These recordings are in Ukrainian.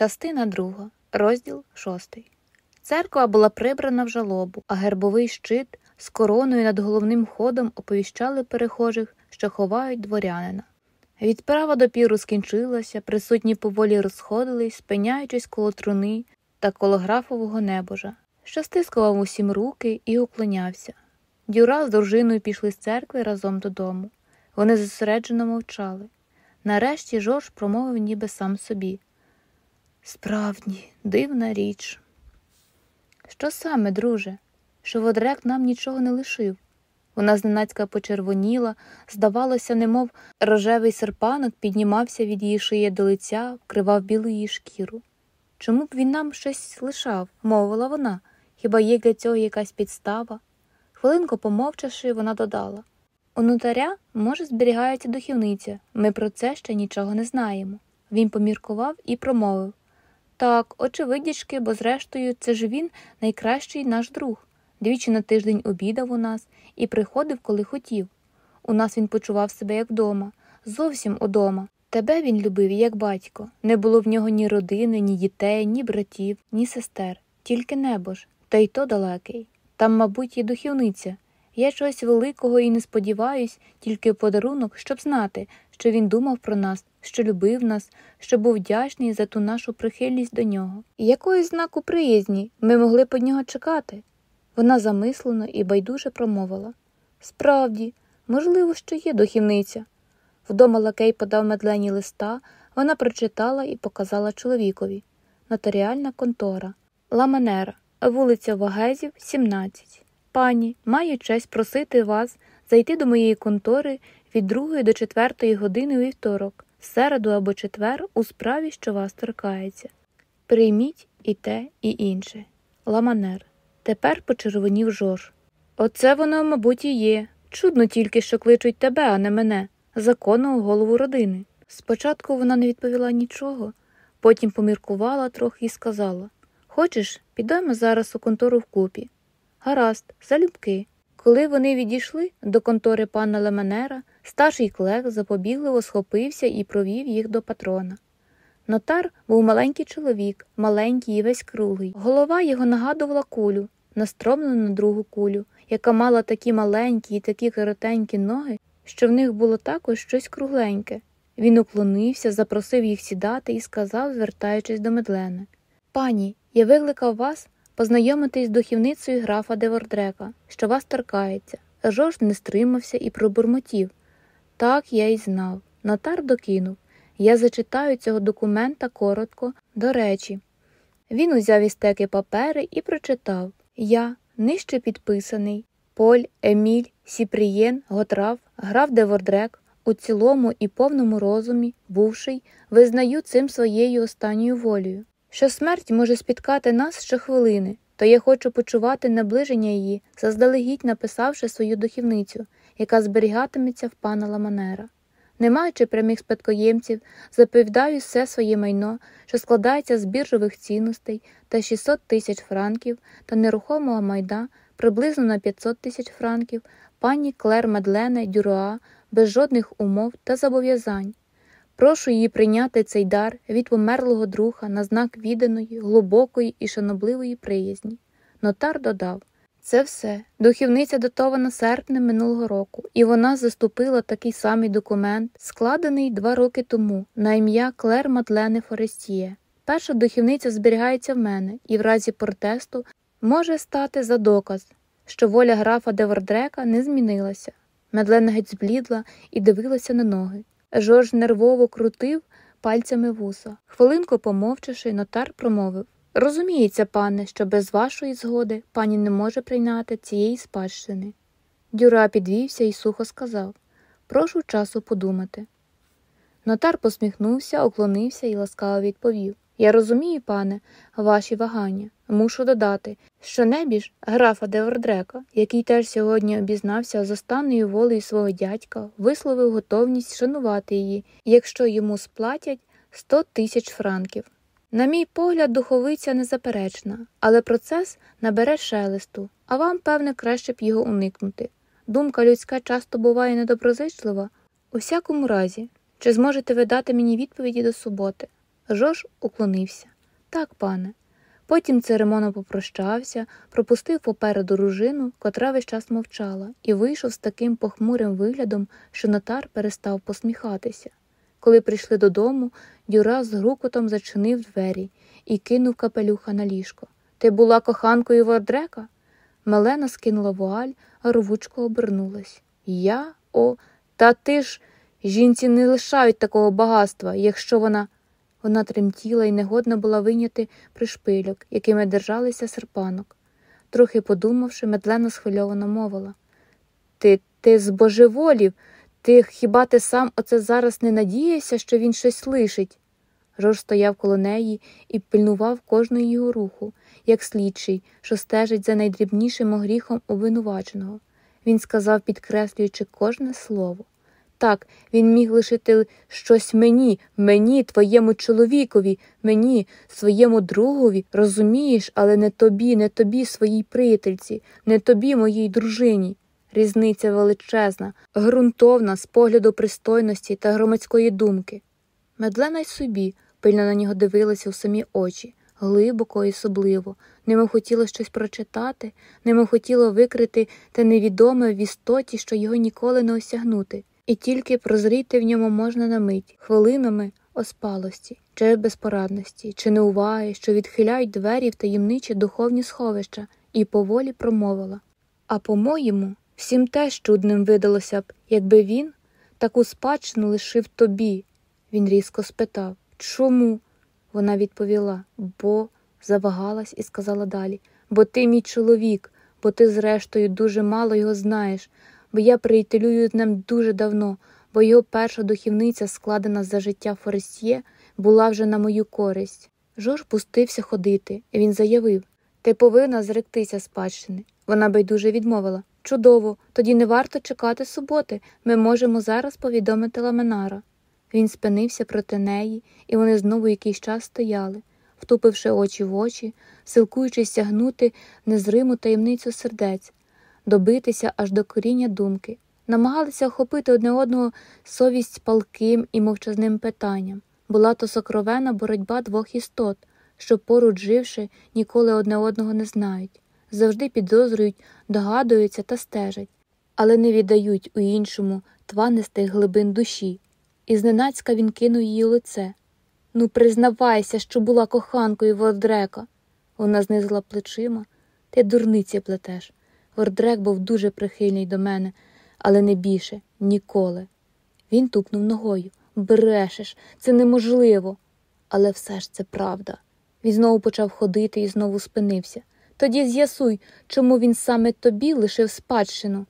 Частина друга, розділ шостий. Церква була прибрана в жалобу, а гербовий щит з короною над головним входом оповіщали перехожих, що ховають дворянина. Відправа до піру скінчилася, присутні поволі розходились, спиняючись коло труни та коло графового небожа, що стискував усім руки і уклонявся. Дюра з дружиною пішли з церкви разом додому. Вони зосереджено мовчали. Нарешті Жорж промовив ніби сам собі. Справді, дивна річ. Що саме, друже, що водрек нам нічого не лишив? Вона зненацька почервоніла, здавалося, немов рожевий серпанок піднімався від її шиї до лиця, вкривав білу її шкіру. Чому б він нам щось лишав, мовила вона, хіба є для цього якась підстава? Хвилинку помовчавши, вона додала у нотаря, може, зберігається духівниця, ми про це ще нічого не знаємо. Він поміркував і промовив так, очевидячки, бо, зрештою, це ж він найкращий наш друг. Двічі на тиждень обідав у нас і приходив, коли хотів. У нас він почував себе як вдома, зовсім удома. Тебе він любив, як батько. Не було в нього ні родини, ні дітей, ні братів, ні сестер, тільки небо ж, та й то далекий. Там, мабуть, є духівниця. Я чогось великого і не сподіваюсь, тільки в подарунок, щоб знати, що він думав про нас, що любив нас, що був вдячний за ту нашу прихильність до нього. І якої знаку приязні ми могли б нього чекати? Вона замислено і байдуже промовила Справді, можливо, що є духівниця. Вдома лакей подав медлені листа, вона прочитала і показала чоловікові. Нотаріальна контора, Ламанера, вулиця Вагезів, 17. Пані, маю честь просити вас зайти до моєї контори від 2 до 4 години у вівторок, середу або четвер у справі, що вас торкається. Прийміть і те, і інше. Ламанер. Тепер почервонів Жорж. Оце воно, мабуть, і є. Чудно тільки, що кличуть тебе, а не мене, законного голову родини. Спочатку вона не відповіла нічого, потім поміркувала трохи і сказала Хочеш, підемо зараз у контору вкупі. Гаразд, залюбки. Коли вони відійшли до контори пана Леменера, старший клек запобігливо схопився і провів їх до патрона. Нотар був маленький чоловік, маленький і весь круглий. Голова його нагадувала кулю, настромлену на другу кулю, яка мала такі маленькі і такі коротенькі ноги, що в них було також щось кругленьке. Він уклонився, запросив їх сідати і сказав, звертаючись до Мадлени Пані, я викликав вас познайомитись з духівницею графа де Водрека, що вас торкається. Жорж не стримався і пробурмотів. Так я й знав. Нотар докинув. Я зачитаю цього документа коротко, до речі. Він узяв із теки папери і прочитав Я, нижче підписаний, Поль, Еміль, Сіпрієн, Гонтран, граф де Водрек, у цілому і повному розумі, бувший, визнаю цим своєю останньою волею що смерть може спіткати нас щохвилини, то я хочу почувати наближення її, заздалегідь написавши свою духівницю, яка зберігатиметься в пана Ламанера. Не маючи прямих спадкоємців, заповідаю все своє майно, що складається з біржових цінностей та 600 тисяч франків та нерухомого майда приблизно на 500 тисяч франків, пані Клер Медлене Дюроа без жодних умов та зобов'язань, Прошу її прийняти цей дар від померлого друга на знак відданої, глибокої і шанобливої приязні. Нотар додав це все. Духівниця датована серпнем минулого року, і вона заступила такий самий документ, складений два роки тому на ім'я Клер Матлене Форестіє. Перша духівниця зберігається в мене і в разі протесту може стати за доказ, що воля графа Девордрека не змінилася. Медлена геть зблідла і дивилася на ноги. Жорж нервово крутив пальцями вуса. Хвилинку помовчавши, нотар промовив Розуміється, пане, що без вашої згоди пані не може прийняти цієї спадщини. Дюра підвівся і сухо сказав Прошу часу подумати. Нотар посміхнувся, уклонився і ласкаво відповів Я розумію, пане, ваші вагання. Мушу додати, що небіж графа Девордрека, який теж сьогодні обізнався з останньою волею свого дядька, висловив готовність шанувати її, якщо йому сплатять 100 тисяч франків. На мій погляд, духовиця незаперечна, але процес набере шелесту, а вам, певне, краще б його уникнути. Думка людська часто буває недоброзичлива. У всякому разі, чи зможете ви дати мені відповіді до суботи? Жорж уклонився. Так, пане. Потім церемонно попрощався, пропустив попереду дружину, котра весь час мовчала, і вийшов з таким похмурим виглядом, що нотар перестав посміхатися. Коли прийшли додому, Дюра з грукотом зачинив двері і кинув капелюха на ліжко. Ти була коханкою Вордрека? Мелена скинула вуаль, а ровучко обернулась. Я? О, та ти ж жінці не лишають такого багатства, якщо вона. Вона тремтіла і негодна була виняти пришпильок, якими держалися серпанок. Трохи подумавши, медленно схвильовано мовила Ти ти збожеволів, ти хіба ти сам оце зараз не надієшся, що він щось лишить? Жорж стояв коло неї і пильнував кожного його руху, як слідчий, що стежить за найдрібнішим огріхом обвинуваченого. Він сказав, підкреслюючи кожне слово. Так, він міг лишити щось мені, мені, твоєму чоловікові, мені, своєму другові, розумієш, але не тобі, не тобі, своїй приятельці, не тобі, моїй дружині. Різниця величезна, ґрунтовна з погляду пристойності та громадської думки. Медлена й собі пильно на нього дивилася у самі очі, глибоко і особливо, немов хотіло щось прочитати, немов хотіло викрити те невідоме в істоті, що його ніколи не осягнути і тільки прозріти в ньому можна на мить, хвилинами оспалості, чи безпорадності, чи неуваги, що відхиляють двері в таємничі духовні сховища, і поволі промовила. А по-моєму, всім теж чудним видалося б, якби він таку спадщину лишив тобі. Він різко спитав Чому? Вона відповіла, бо завагалась і сказала далі Бо ти мій чоловік, бо ти, зрештою, дуже мало його знаєш, бо я приятелюю з ним дуже давно, бо його перша духівниця, складена за життя Форестє, була вже на мою користь. Жорж пустився ходити, і він заявив Ти повинна зректися спадщини. Вона байдуже відмовила Чудово, тоді не варто чекати суботи. Ми можемо зараз повідомити ламенара. Він спинився проти неї, і вони знову якийсь час стояли, втупивши очі в очі, силкуючись сягнути незриму таємницю сердець, добитися аж до коріння думки, намагалися охопити одне одного совість палким і мовчазним питанням. Була то сокровена боротьба двох істот, що, поруч живши, ніколи одне одного не знають, завжди підозрюють, догадуються та стежать, але не віддають у іншому тванистих глибин душі. І зненацька він кинув її лице. Ну, признавайся, що була коханкою Водрека. Вона знизила плечима. Ти дурниці плетеш. Вордрек був дуже прихильний до мене, але не більше ніколи. Він тупнув ногою. Брешеш, це неможливо. Але все ж це правда. Він знову почав ходити і знову спинився. Тоді з'ясуй, чому він саме тобі лишив спадщину.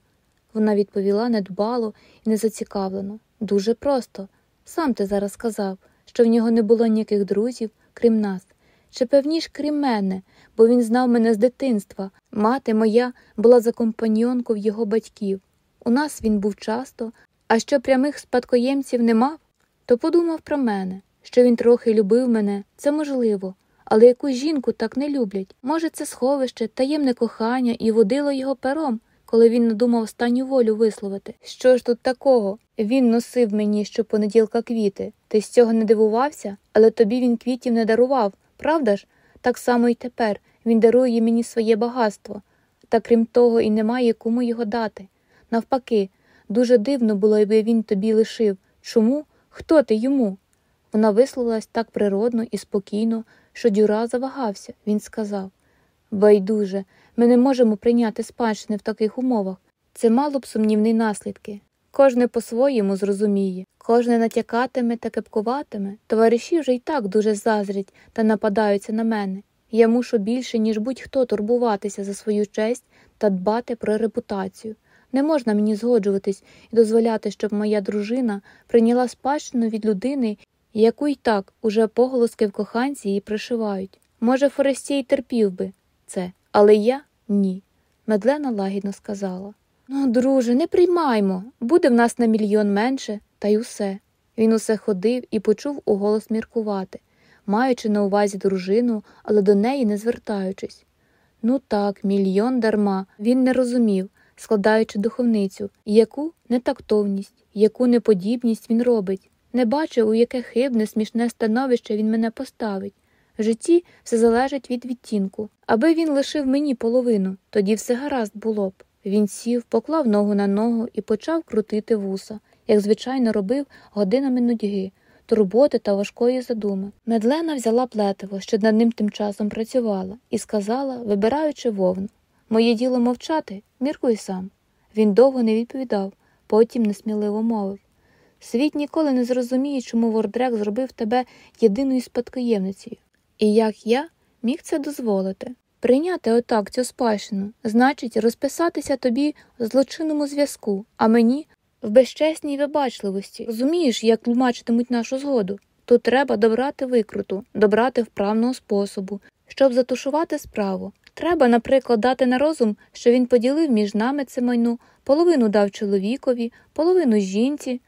Вона відповіла недбало і незацікавлено. Дуже просто. Сам ти зараз сказав, що в нього не було ніяких друзів, крім нас. Чи певніш, крім мене, бо він знав мене з дитинства. Мати моя була за компаньонку в його батьків. У нас він був часто, а що прямих спадкоємців не мав, то подумав про мене, що він трохи любив мене, це можливо, але яку жінку так не люблять. Може, це сховище, таємне кохання і водило його пером, коли він надумав останню волю висловити. Що ж тут такого? Він носив мені щопонеділка квіти. Ти з цього не дивувався, але тобі він квітів не дарував, правда ж? Так само і тепер він дарує мені своє багатство, та крім того, і немає кому його дати. Навпаки, дуже дивно було, якби він тобі лишив. Чому? Хто ти йому? Вона висловилась так природно і спокійно, що Дюра завагався. Він сказав Байдуже, ми не можемо прийняти спадщини в таких умовах. Це мало б сумнівні наслідки. Кожне по-своєму зрозуміє, кожне натякатиме та кепкуватиме. Товариші вже й так дуже зазрять та нападаються на мене. Я мушу більше, ніж будь-хто турбуватися за свою честь та дбати про репутацію. Не можна мені згоджуватись і дозволяти, щоб моя дружина прийняла спадщину від людини, яку й так уже поголоски в коханці її пришивають. Може, Форестій терпів би це, але я ні. Медлена лагідно сказала. Ну, друже, не приймаймо. Буде в нас на мільйон менше, та й усе. Він усе ходив і почув у голос міркувати маючи на увазі дружину, але до неї не звертаючись. Ну так, мільйон дарма, він не розумів, складаючи духовницю, яку нетактовність, яку неподібність він робить. Не бачив, у яке хибне, смішне становище він мене поставить. В житті все залежить від відтінку. Аби він лишив мені половину, тоді все гаразд було б. Він сів, поклав ногу на ногу і почав крутити вуса, як звичайно робив годинами нудьги, турботи та важкої задуми. Медлена взяла плетиво, що над ним тим часом працювала, і сказала, вибираючи вовну Моє діло мовчати, міркуй сам. Він довго не відповідав, потім несміливо мовив Світ ніколи не зрозуміє, чому Вордрек зробив тебе єдиною спадкоємницею. І як я міг це дозволити? Прийняти отак цю спадщину значить розписатися тобі в злочинному зв'язку, а мені в безчесній вибачливості. Розумієш, як тлумачитимуть нашу згоду? Тут треба добрати викруту, добрати вправного способу, щоб затушувати справу. Треба, наприклад, дати на розум, що він поділив між нами це майно, половину дав чоловікові, половину жінці.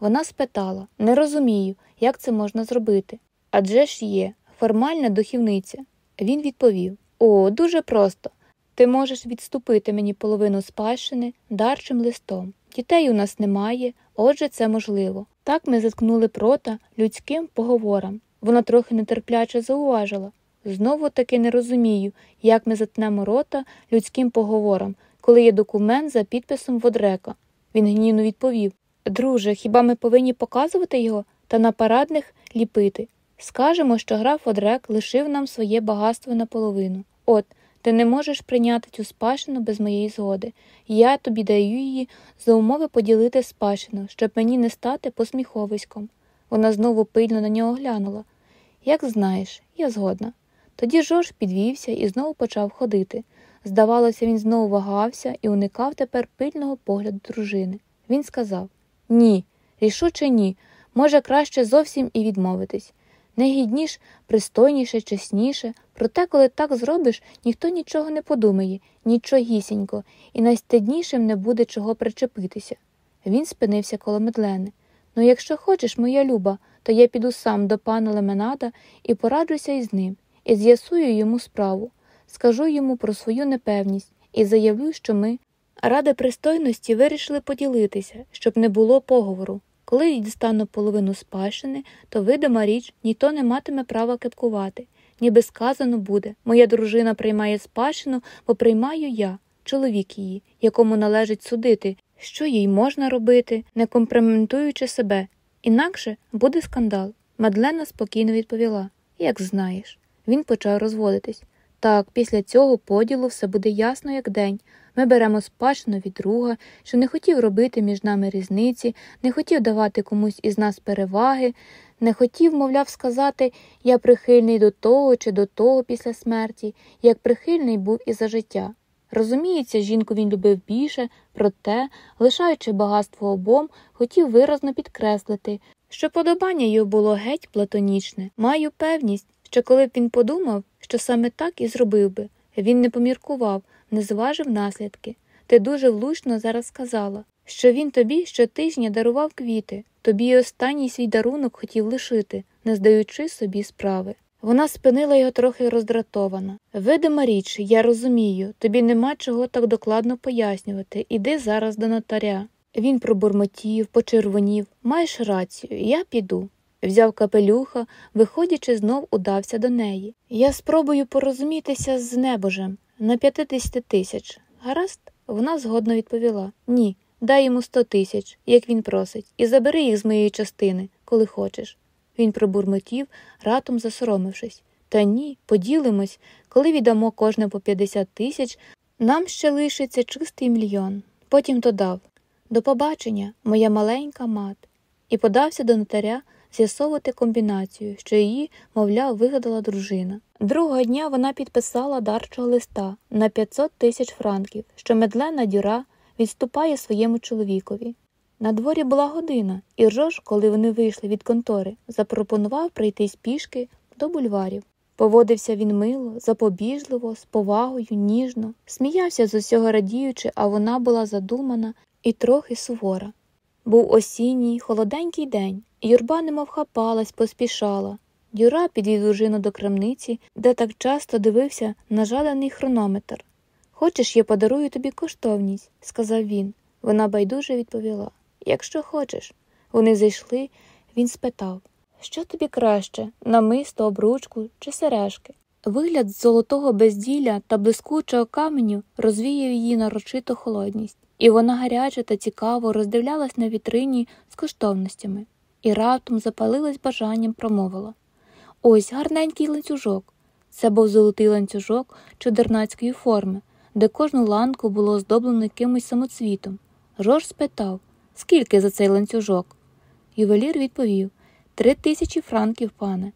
Вона спитала не розумію, як це можна зробити. Адже ж є формальна дохівниця. Він відповів О, дуже просто. Ти можеш відступити мені половину спадщини дарчим листом. Дітей у нас немає, отже, це можливо. Так ми заткнули прота людським поговорам. Вона трохи нетерпляче зауважила. Знову таки не розумію, як ми затнемо рота людським поговорам, коли є документ за підписом Водрека. Він гнівно відповів Друже, хіба ми повинні показувати його та на парадних ліпити? Скажемо, що граф Одрек лишив нам своє багатство наполовину. От, ти не можеш прийняти цю спадщину без моєї згоди. Я тобі даю її за умови поділити спадщину, щоб мені не стати посміховиськом. Вона знову пильно на нього глянула. Як знаєш, я згодна. Тоді Жорж підвівся і знову почав ходити. Здавалося, він знову вагався і уникав тепер пильного погляду дружини. Він сказав Ні, рішуче ні. Може, краще зовсім і відмовитись. Негідніш, пристойніше, чесніше, проте, коли так зробиш, ніхто нічого не подумає, нічогісінько, і найстиднішим не буде чого причепитися. Він спинився коло медлени. Ну, якщо хочеш, моя люба, то я піду сам до пана Леменада і пораджуся із ним, і з'ясую йому справу, скажу йому про свою непевність і заявлю, що ми, ради пристойності, вирішили поділитися, щоб не було поговору. Коли я дістану половину спадщини, то видима річ, ніхто не матиме права кепкувати. Ніби сказано буде моя дружина приймає спадщину, бо приймаю я, чоловік її, якому належить судити, що їй можна робити, не компрометуючи себе. Інакше буде скандал. Мадлена спокійно відповіла як знаєш. Він почав розводитись. Так, після цього поділу все буде ясно, як день. Ми беремо спадщину від друга, що не хотів робити між нами різниці, не хотів давати комусь із нас переваги, не хотів, мовляв, сказати я прихильний до того чи до того після смерті, як прихильний був і за життя. Розуміється, жінку він любив більше, проте, лишаючи багатство обом, хотів виразно підкреслити, що подобання його було геть платонічне. Маю певність, що коли б він подумав, що саме так і зробив би, він не поміркував, не зважив наслідки. Ти дуже влучно зараз сказала, що він тобі щотижня дарував квіти, тобі й останній свій дарунок хотів лишити, не здаючи собі справи. Вона спинила його трохи роздратована. Видима річ, я розумію, тобі нема чого так докладно пояснювати. Іди зараз до нотаря. Він пробурмотів, почервонів. Маєш рацію, я піду. Взяв капелюха, виходячи, знов удався до неї. Я спробую порозумітися з небожем на 50 тисяч. Гаразд, вона згодно відповіла Ні, дай йому сто тисяч, як він просить, і забери їх з моєї частини, коли хочеш. Він пробурмотів, ратом засоромившись. Та ні, поділимось, коли віддамо кожне по 50 тисяч, нам ще лишиться чистий мільйон. Потім додав До побачення, моя маленька мат, і подався до нотаря з'ясовувати комбінацію, що її, мовляв, вигадала дружина. Другого дня вона підписала дарчого листа на 500 тисяч франків, що медлена дюра відступає своєму чоловікові. На дворі була година, і Ржош, коли вони вийшли від контори, запропонував прийти з пішки до бульварів. Поводився він мило, запобіжливо, з повагою, ніжно, сміявся з усього радіючи, а вона була задумана і трохи сувора. Був осінній, холоденький день, юрба немов хапалась, поспішала. Дюра підвів дружину до крамниці, де так часто дивився на жаданий хронометр. Хочеш, я подарую тобі коштовність, сказав він. Вона байдуже відповіла Якщо хочеш. Вони зайшли, Він спитав що тобі краще намисто, обручку чи сережки? Вигляд з золотого безділля та блискучого каменю розвіяв її нарочиту холодність, і вона гаряче та цікаво роздивлялась на вітрині з коштовностями і раптом запалилась бажанням промовила Ось гарненький ланцюжок. Це був золотий ланцюжок чудернацької форми, де кожну ланку було оздоблено якимось самоцвітом. Жорж спитав, скільки за цей ланцюжок? Ювелір відповів Три тисячі франків, пане.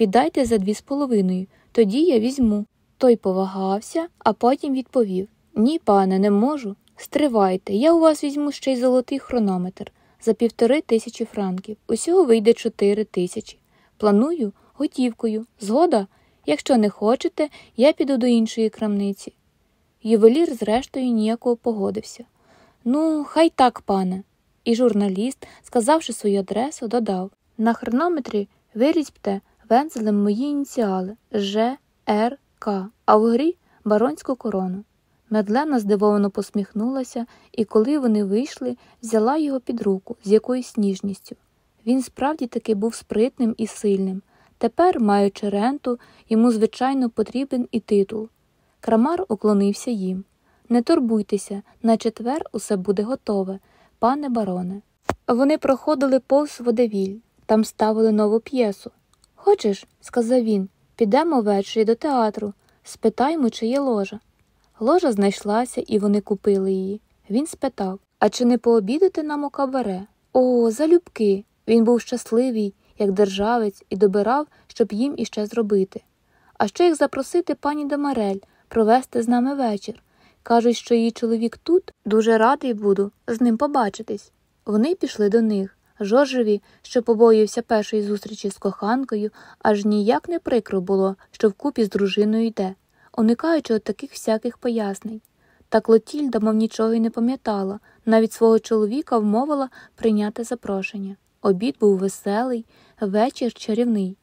Віддайте за дві з половиною, тоді я візьму. Той повагався, а потім відповів Ні, пане, не можу. Стривайте, я у вас візьму ще й золотий хронометр за півтори тисячі франків. Усього вийде чотири тисячі. Планую готівкою. Згода, якщо не хочете, я піду до іншої крамниці. Ювелір, зрештою, ніякого погодився. Ну, хай так, пане. І журналіст, сказавши свою адресу, додав на хронометрі вирізьбте вензелем мої ініціали Ж, Р, К, а вгорі баронську корону. Медлена здивовано посміхнулася, і коли вони вийшли, взяла його під руку з якоюсь ніжністю. Він справді таки був спритним і сильним. Тепер, маючи ренту, йому, звичайно, потрібен і титул. Крамар уклонився їм. Не турбуйтеся, на четвер усе буде готове, пане бароне. Вони проходили повз водевіль, там ставили нову п'єсу. Хочеш, сказав він, підемо ввечері до театру, спитаймо, чи є ложа. Ложа знайшлася, і вони купили її. Він спитав А чи не пообідати нам у кабаре? О, залюбки. Він був щасливий, як державець, і добирав, щоб їм іще зробити. А ще їх запросити пані Демарель провести з нами вечір. Кажуть, що її чоловік тут дуже радий буду з ним побачитись. Вони пішли до них. Жоржеві, що побоївся першої зустрічі з коханкою, аж ніяк не прикро було, що вкупі з дружиною йде, уникаючи от таких всяких пояснень. Та Клотільда, мов нічого й не пам'ятала, навіть свого чоловіка вмовила прийняти запрошення. Обід був веселий, вечір чарівний.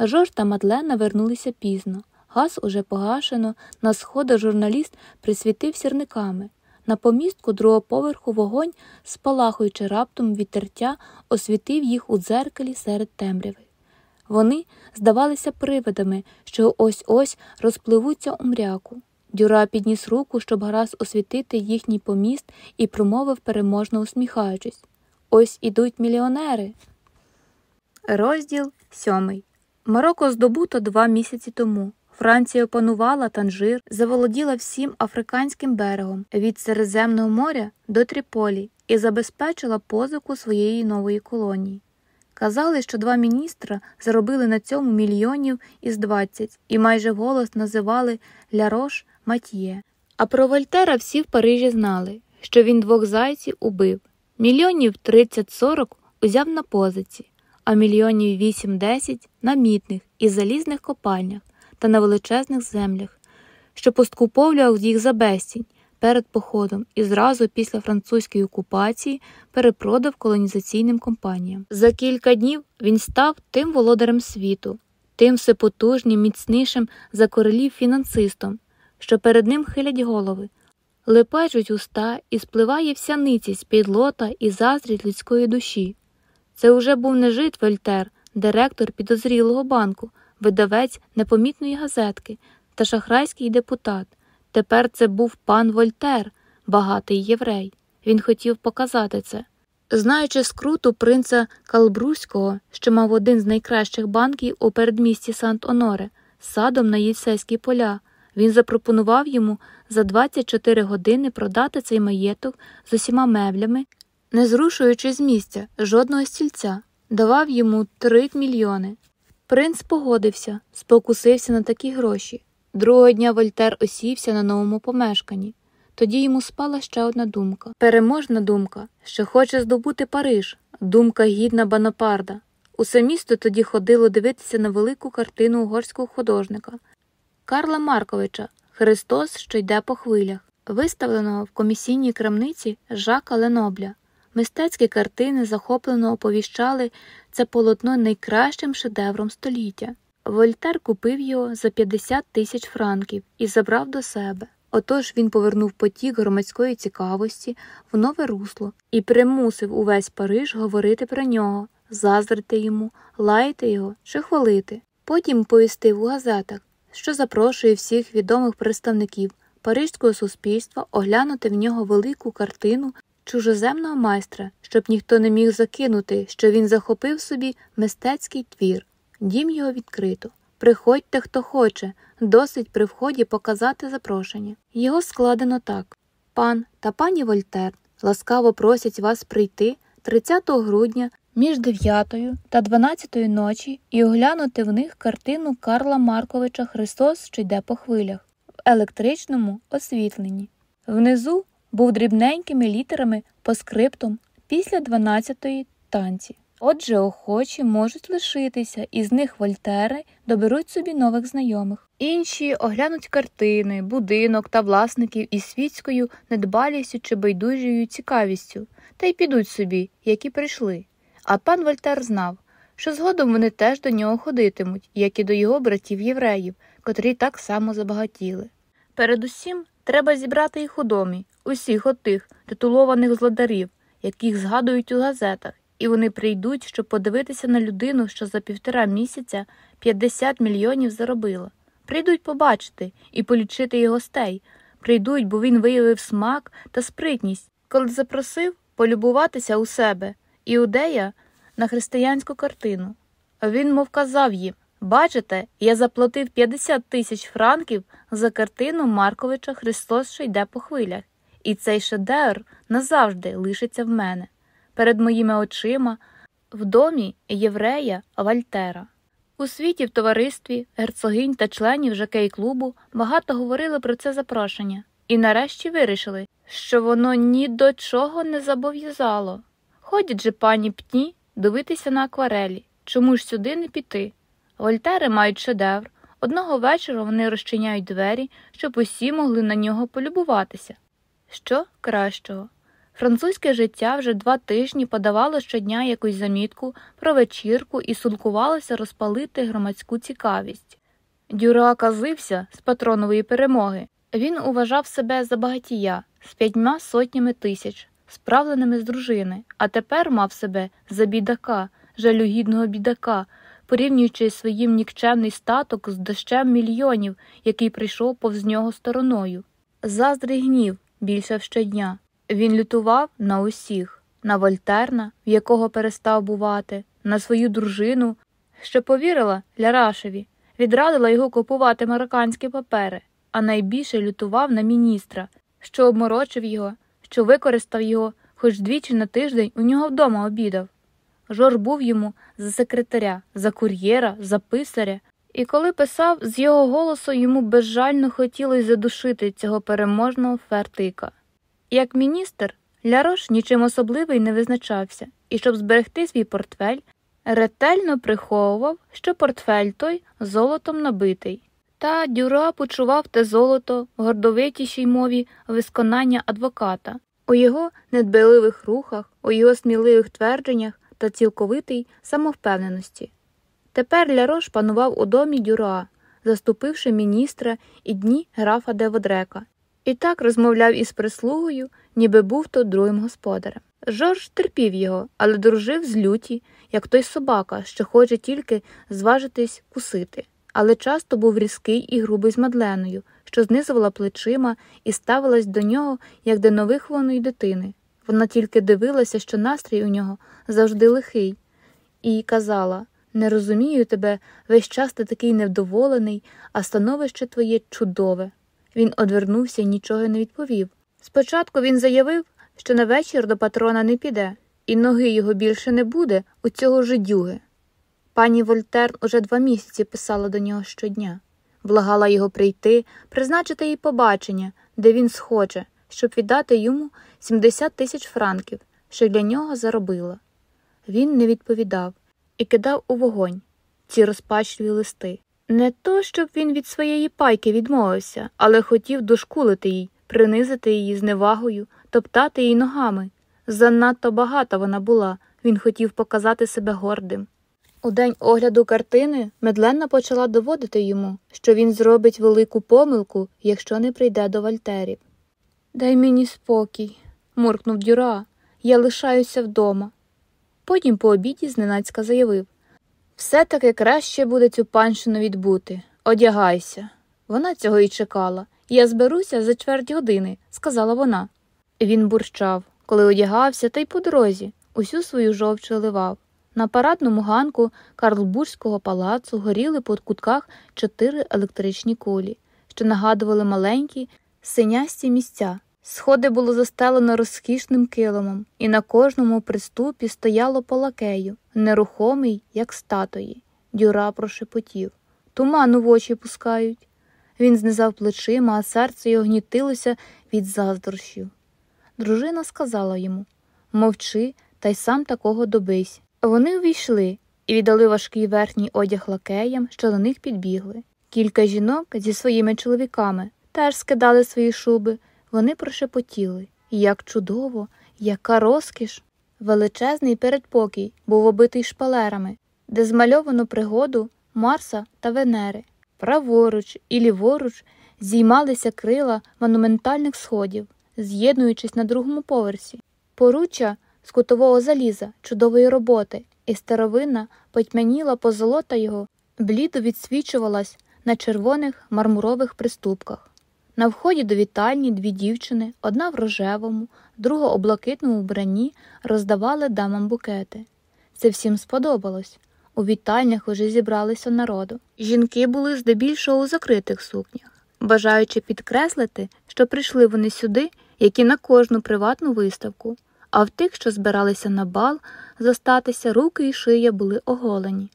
Жорж та Мадлена вернулися пізно. Газ уже погашено, на сходах журналіст присвітив сірниками. На помістку другого поверху вогонь, спалахуючи раптом вітертя, освітив їх у дзеркалі серед темряви. Вони здавалися привидами, що ось ось розпливуться у мряку. Дюра підніс руку, щоб гаразд освітити їхній поміст, і промовив, переможно усміхаючись Ось ідуть мільйонери. Розділ сьомий. Марокко здобуто два місяці тому. Франція опанувала Танжир, заволоділа всім африканським берегом від Середземного моря до Тріполі і забезпечила позику своєї нової колонії. Казали, що два міністра заробили на цьому мільйонів із 20 і майже голос називали Лярош Матьє. А про Вольтера всі в Парижі знали, що він двох зайців убив, мільйонів 30-40 узяв на позиці, а мільйонів 8-10 на мітних і залізних копальнях та на величезних землях, що посткуповлював їх за безцінь перед походом і зразу після французької окупації перепродав колонізаційним компаніям. За кілька днів він став тим володарем світу, тим всепотужнім, міцнішим за королів фінансистом, що перед ним хилять голови. Лепечуть уста і спливає вся ницість підлота і заздрість людської душі. Це уже був не жит Вольтер, директор підозрілого банку, видавець непомітної газетки та шахрайський депутат. Тепер це був пан Вольтер, багатий єврей. Він хотів показати це. Знаючи скруту принца Калбруського, що мав один з найкращих банків у передмісті Сант Оноре, садом на Єльсейські поля, він запропонував йому за 24 години продати цей маєток з усіма меблями, не зрушуючи з місця жодного стільця, давав йому 3 мільйони. Принц погодився, спокусився на такі гроші. Другого дня Вольтер осівся на новому помешканні. Тоді йому спала ще одна думка переможна думка, що хоче здобути Париж, думка гідна Банапарда. Усе місто тоді ходило дивитися на велику картину угорського художника Карла Марковича Христос, що йде по хвилях, виставленого в комісійній крамниці Жака Ленобля. Мистецькі картини захоплено оповіщали це полотно найкращим шедевром століття. Вольтер купив його за 50 тисяч франків і забрав до себе. Отож він повернув потік громадської цікавості в нове русло і примусив увесь Париж говорити про нього, заздрити йому, лаяти його чи хвалити. Потім повістив у газетах, що запрошує всіх відомих представників парижського суспільства оглянути в нього велику картину чужоземного майстра, щоб ніхто не міг закинути, що він захопив собі мистецький твір. Дім його відкрито. Приходьте, хто хоче, досить при вході показати запрошення. Його складено так пан та пані Вольтер ласкаво просять вас прийти 30 грудня між 9 та 12 ночі і оглянути в них картину Карла Марковича Христос, що йде по хвилях в електричному освітленні. Внизу був дрібненькими літерами по скриптум після 12-ї танці. Отже, охочі можуть лишитися, і з них вольтери доберуть собі нових знайомих. Інші оглянуть картини, будинок та власників із світською недбалістю чи байдужою цікавістю, та й підуть собі, які прийшли. А пан Вольтер знав, що згодом вони теж до нього ходитимуть, як і до його братів євреїв, котрі так само забагатіли. Передусім, треба зібрати їх у домі, усіх отих титулованих злодарів, яких згадують у газетах, і вони прийдуть, щоб подивитися на людину, що за півтора місяця 50 мільйонів заробила. Прийдуть побачити і полічити його гостей. Прийдуть, бо він виявив смак та спритність, коли запросив полюбуватися у себе, іудея на християнську картину. Він, мов казав їм Бачите, я заплатив 50 тисяч франків за картину Марковича Христос, що йде по хвилях, і цей шедевр назавжди лишиться в мене, перед моїми очима, в домі єврея Вальтера. У світі в товаристві герцогинь та членів жакей клубу багато говорили про це запрошення, і нарешті вирішили, що воно ні до чого не зобов'язало. Ходять же пані пні дивитися на акварелі, чому ж сюди не піти? Вольтери мають шедевр. Одного вечора вони розчиняють двері, щоб усі могли на нього полюбуватися. Що кращого? Французьке життя вже два тижні подавало щодня якусь замітку про вечірку і сулкувалося розпалити громадську цікавість. Дюра казився з патронової перемоги. Він уважав себе за багатія з п'ятьма сотнями тисяч, справленими з дружини, а тепер мав себе за бідака, жалюгідного бідака порівнюючи своїм нікчемний статок з дощем мільйонів, який прийшов повз нього стороною. Заздрий гнів більше щодня. Він лютував на усіх, на Вольтерна, в якого перестав бувати, на свою дружину, що повірила Лярашеві, відрадила його купувати марокканські папери, а найбільше лютував на міністра, що обморочив його, що використав його, хоч двічі на тиждень у нього вдома обідав. Жорж був йому за секретаря, за кур'єра, за писаря, і коли писав, з його голосу йому безжально хотілося задушити цього переможного фертика. Як міністр, Лярош нічим особливий не визначався, і, щоб зберегти свій портфель, ретельно приховував, що портфель той золотом набитий. Та Дюра почував те золото в гордовитішій мові висконання адвоката, у його недбайливих рухах, у його сміливих твердженнях та цілковитий самовпевненості. Тепер Лярош панував у домі Дюра, заступивши міністра і дні графа Деводрека, і так розмовляв із прислугою, ніби був то другим господарем. Жорж терпів його, але дружив з люті, як той собака, що хоче тільки зважитись кусити, але часто був різкий і грубий з Мадленою, що знизувала плечима і ставилась до нього, як до новихованої дитини. Вона тільки дивилася, що настрій у нього завжди лихий, і казала не розумію тебе, весь час ти такий невдоволений, а становище твоє чудове. Він одвернувся і нічого не відповів. Спочатку він заявив, що на вечір до патрона не піде, і ноги його більше не буде у цього жидюги. Пані Вольтерн уже два місяці писала до нього щодня, благала його прийти, призначити їй побачення, де він схоче, щоб віддати йому 70 тисяч франків, що для нього заробила. Він не відповідав і кидав у вогонь ці розпачливі листи. Не то, щоб він від своєї пайки відмовився, але хотів дошкулити їй, принизити її зневагою, топтати її ногами. Занадто багата вона була, він хотів показати себе гордим. У день огляду картини Медлена почала доводити йому, що він зробить велику помилку, якщо не прийде до Вальтерів. Дай мені спокій, муркнув Дюра, я лишаюся вдома. Потім по обіді зненацька заявив все таки краще буде цю панщину відбути. Одягайся. Вона цього й чекала. Я зберуся за чверть години, сказала вона. Він бурчав, коли одягався, та й по дорозі, усю свою жовчу ливав. На парадному ганку Карлбурзького палацу горіли по кутках чотири електричні кулі, що нагадували маленькі синясті місця. Сходи було застелено розкішним килимом, і на кожному приступі стояло по лакею, нерухомий, як статої. Дюра прошепотів. Туману в очі пускають. Він знизав плечима, а серце його гнітилося від заздрощів. Дружина сказала йому мовчи, та й сам такого добись. Вони увійшли і віддали важкий верхній одяг лакеям, що до них підбігли. Кілька жінок зі своїми чоловіками теж скидали свої шуби. Вони прошепотіли як чудово, яка розкіш. Величезний передпокій був обитий шпалерами, де змальовано пригоду Марса та Венери. Праворуч і ліворуч зіймалися крила монументальних сходів, з'єднуючись на другому поверсі. Поруччя з кутового заліза, чудової роботи, і старовина потьмяніла позолота його, блідо відсвічувалась на червоних мармурових приступках. На вході до вітальні дві дівчини, одна в рожевому, друга у блакитному вбранні, роздавали дамам букети. Це всім сподобалось. У вітальнях уже зібралися народу. Жінки були здебільшого у закритих сукнях, бажаючи підкреслити, що прийшли вони сюди, як і на кожну приватну виставку, а в тих, що збиралися на бал, зостатися руки і шия були оголені.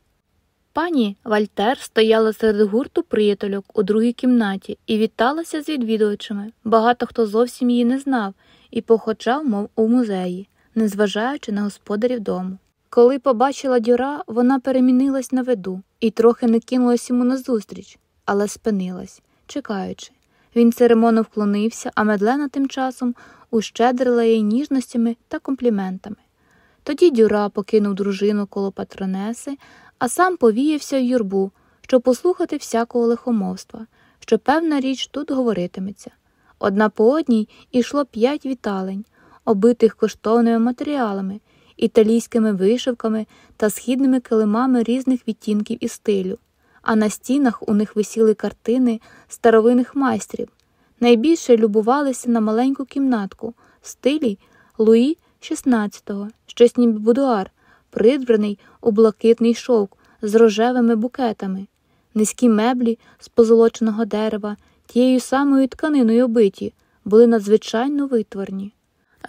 Пані Вальтер стояла серед гурту приятельок у другій кімнаті і віталася з відвідувачами. Багато хто зовсім її не знав і походжав, мов у музеї, незважаючи на господарів дому. Коли побачила дюра, вона перемінилась на виду і трохи не кинулась йому назустріч, але спинилась, чекаючи. Він церемонно вклонився, а медлена тим часом ущедрила її ніжностями та компліментами. Тоді дюра покинув дружину коло патронеси, а сам повіявся в юрбу, щоб послухати всякого лихомовства, що певна річ тут говоритиметься. Одна по одній ішло п'ять віталень, обитих коштовними матеріалами, італійськими вишивками та східними килимами різних відтінків і стилю, а на стінах у них висіли картини старовинних майстрів. Найбільше любувалися на маленьку кімнатку в стилі Луї XVI, щось ніби будуар, придбраний у блакитний шовк з рожевими букетами, низькі меблі з позолоченого дерева, тією самою тканиною биті, були надзвичайно витворні.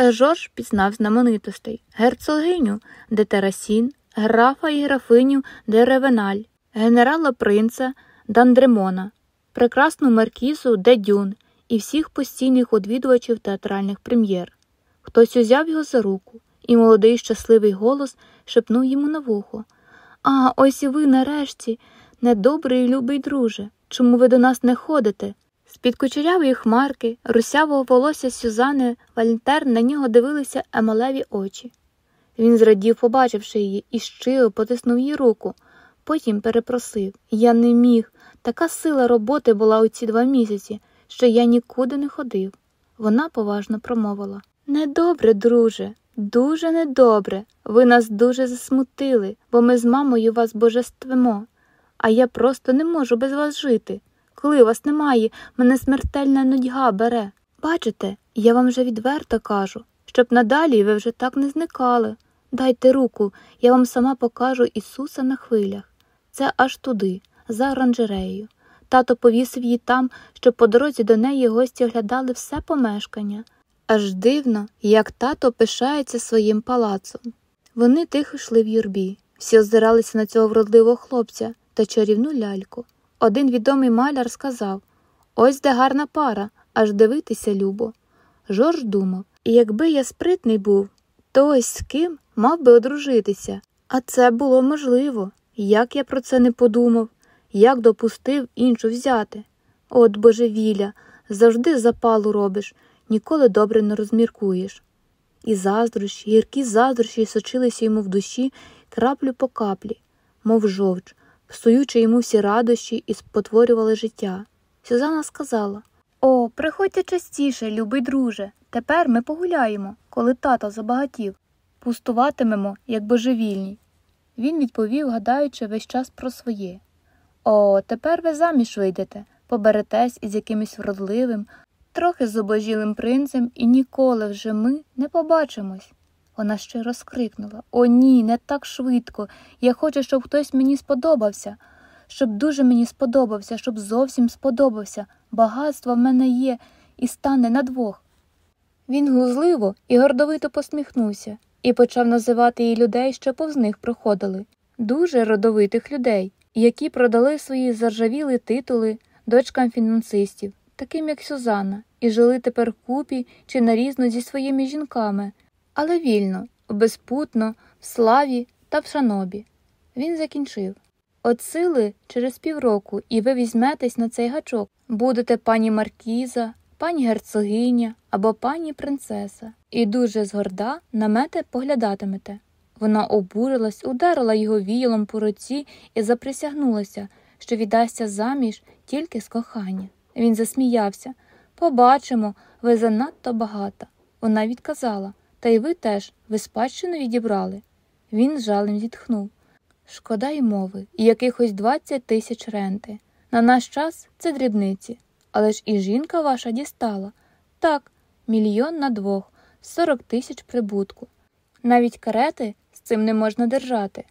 Жорж пізнав знаменитостей герцогиню де Терасін, графа і графиню де Ревеналь, генерала принца Дандремона, прекрасну маркізу де Дюн і всіх постійних одвідувачів театральних прем'єр. Хтось узяв його за руку, і молодий щасливий голос шепнув йому на вухо А, ось і ви нарешті, недобрий і любий друже. Чому ви до нас не ходите? З під кучерявої хмарки, русявого волосся Сюзани Вальтер на нього дивилися емалеві очі. Він зрадів, побачивши її, і щиро потиснув їй руку. Потім перепросив Я не міг. Така сила роботи була у ці два місяці, що я нікуди не ходив. Вона поважно промовила Недобре, друже, дуже недобре. Ви нас дуже засмутили, бо ми з мамою вас божествимо, а я просто не можу без вас жити. Коли вас немає, мене смертельна нудьга бере. Бачите, я вам вже відверто кажу, щоб надалі ви вже так не зникали. Дайте руку, я вам сама покажу Ісуса на хвилях. Це аж туди, за оранжереєю. Тато повісив її там, щоб по дорозі до неї гості оглядали все помешкання. Аж дивно, як тато пишається своїм палацом. Вони тихо йшли в юрбі, всі озиралися на цього вродливого хлопця та чарівну ляльку. Один відомий маляр сказав Ось де гарна пара, аж дивитися любо. Жорж думав, якби я спритний був, то ось з ким мав би одружитися. А це було можливо. Як я про це не подумав, як допустив іншу взяти. От божевілля, завжди запалу робиш, ніколи добре не розміркуєш. І заздрощі, гіркі заздрощі сочилися йому в душі краплю по каплі, мов жовч, псуючи йому всі радощі і спотворювали життя. Сюзанна сказала О, приходьте частіше, любий друже. Тепер ми погуляємо, коли тато забагатів. пустуватимемо, як божевільні. Він відповів, гадаючи весь час про своє. О, тепер ви заміж вийдете, поберетесь із якимось вродливим, трохи зубожілим принцем, і ніколи вже ми не побачимось. Вона ще розкрикнула О, ні, не так швидко. Я хочу, щоб хтось мені сподобався, щоб дуже мені сподобався, щоб зовсім сподобався. Багатство в мене є і стане на двох. Він глузливо і гордовито посміхнувся і почав називати їй людей, що повз них проходили, дуже родовитих людей, які продали свої заржавіли титули дочкам фінансистів, таким як Сюзанна, і жили тепер вкупі чи нарізно зі своїми жінками, але вільно, безпутно, в славі та в шанобі. Він закінчив. От сили через півроку, і ви візьметесь на цей гачок, будете пані Маркіза, пані герцогиня або пані принцеса, і дуже згорда на мете поглядатимете. Вона обурилась, ударила його віялом по руці і заприсягнулася, що віддасться заміж тільки з кохання. Він засміявся. Побачимо, ви занадто багата. Вона відказала, та й ви теж ви спадщину відібрали. Він з жалем зітхнув. Шкода й мови, і якихось 20 тисяч ренти. На наш час це дрібниці. Але ж і жінка ваша дістала. Так, мільйон на двох, 40 тисяч прибутку. Навіть карети з цим не можна держати.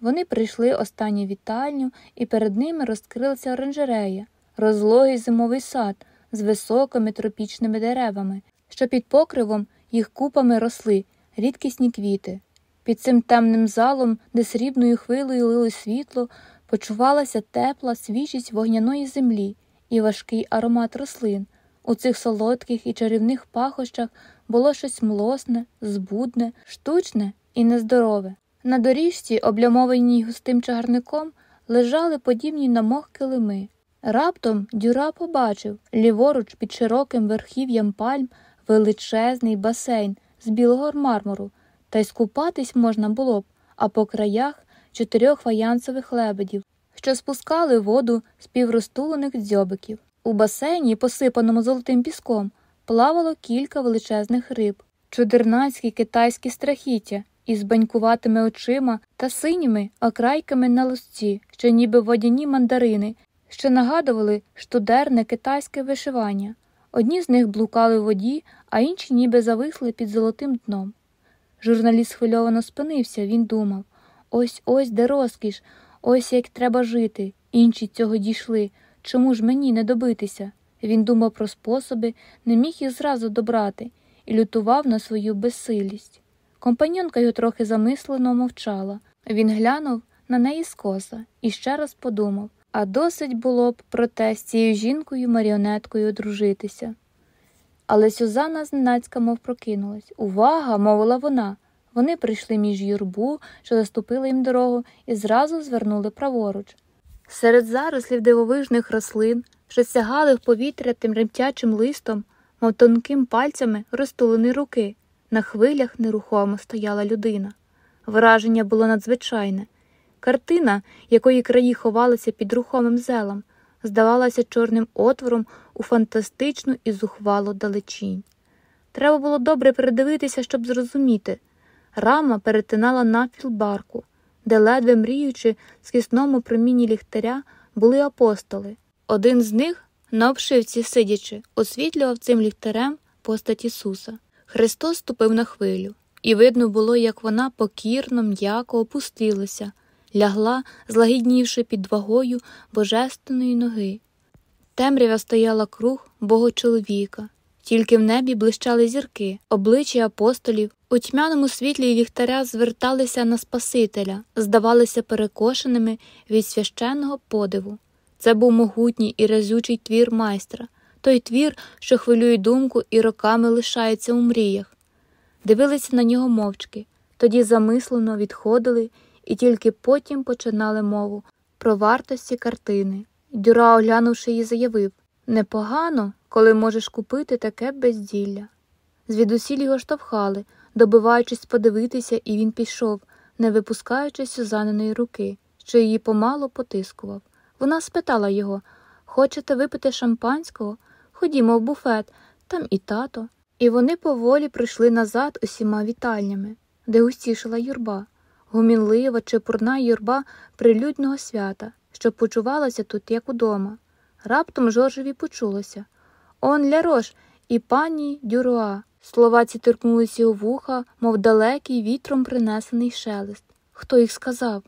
Вони прийшли останню вітальню, і перед ними розкрилася оранжерея, розлогий зимовий сад з високими тропічними деревами, що під покривом їх купами росли рідкісні квіти. Під цим темним залом, де срібною хвилею лили світло, почувалася тепла свіжість вогняної землі і важкий аромат рослин. У цих солодких і чарівних пахощах було щось млосне, збудне, штучне і нездорове. На доріжці, облямованій густим чагарником, лежали подібні на мох килими. Раптом Дюра побачив ліворуч під широким верхів'ям пальм величезний басейн з білого мармуру, та й скупатись можна було б, а по краях чотирьох фаянсових лебедів, що спускали воду з піврозтулених дзьобиків. У басейні, посипаному золотим піском, плавало кілька величезних риб, чудернацькі китайські страхіття із банькуватими очима та синіми окрайками на лосці, що ніби водяні мандарини, що нагадували штудерне китайське вишивання. Одні з них блукали в воді, а інші ніби зависли під золотим дном. Журналіст схвильовано спинився, він думав ось ось де розкіш, ось як треба жити. Інші цього дійшли. Чому ж мені не добитися? Він думав про способи, не міг їх зразу добрати і лютував на свою безсилість. Компаньонка його трохи замислено мовчала. Він глянув на неї скоса і ще раз подумав а досить було б проте з цією жінкою маріонеткою одружитися. Але Сюзанна зненацька мов прокинулась. Увага! мовила вона. Вони прийшли між юрбу, що заступила їм дорогу, і зразу звернули праворуч. Серед зарослів дивовижних рослин, що сягали в повітря тим ремтячим листом, мов тонким пальцями розтулені руки. На хвилях нерухомо стояла людина. Враження було надзвичайне. Картина, якої краї ховалися під рухомим зелом, здавалася чорним отвором у фантастичну і зухвалу далечінь. Треба було добре передивитися, щоб зрозуміти. Рама перетинала напіл барку, де, ледве мріючи, в скісному промінні ліхтаря були апостоли. Один з них, на обшивці сидячи, освітлював цим ліхтарем постать Ісуса. Христос ступив на хвилю, і видно було, як вона покірно, м'яко опустилася, лягла, злагіднівши під вагою божественної ноги. Темрява стояла круг бого чоловіка, тільки в небі блищали зірки, обличчя апостолів у тьмяному світлі ліхтаря зверталися на Спасителя, здавалися перекошеними від священного подиву. Це був могутній і разючий твір майстра, той твір, що хвилює думку і роками лишається у мріях. Дивилися на нього мовчки, тоді замислено відходили і тільки потім починали мову про вартості картини. Дюра, оглянувши її, заявив непогано, коли можеш купити таке безділля. Звідусіль його штовхали, добиваючись подивитися, і він пішов, не випускаючи Сюзаниної руки, що її помало потискував. Вона спитала його Хочете випити шампанського? Ходімо в буфет, там і тато. І вони поволі прийшли назад усіма вітальнями. де густішила юрба, гомінлива, чепурна юрба прилюдного свята, що почувалася тут, як удома. Раптом Жоржеві почулося Он лярош і пані Дюруа. Слова ці торкнулися у вуха, мов далекий вітром принесений шелест. Хто їх сказав?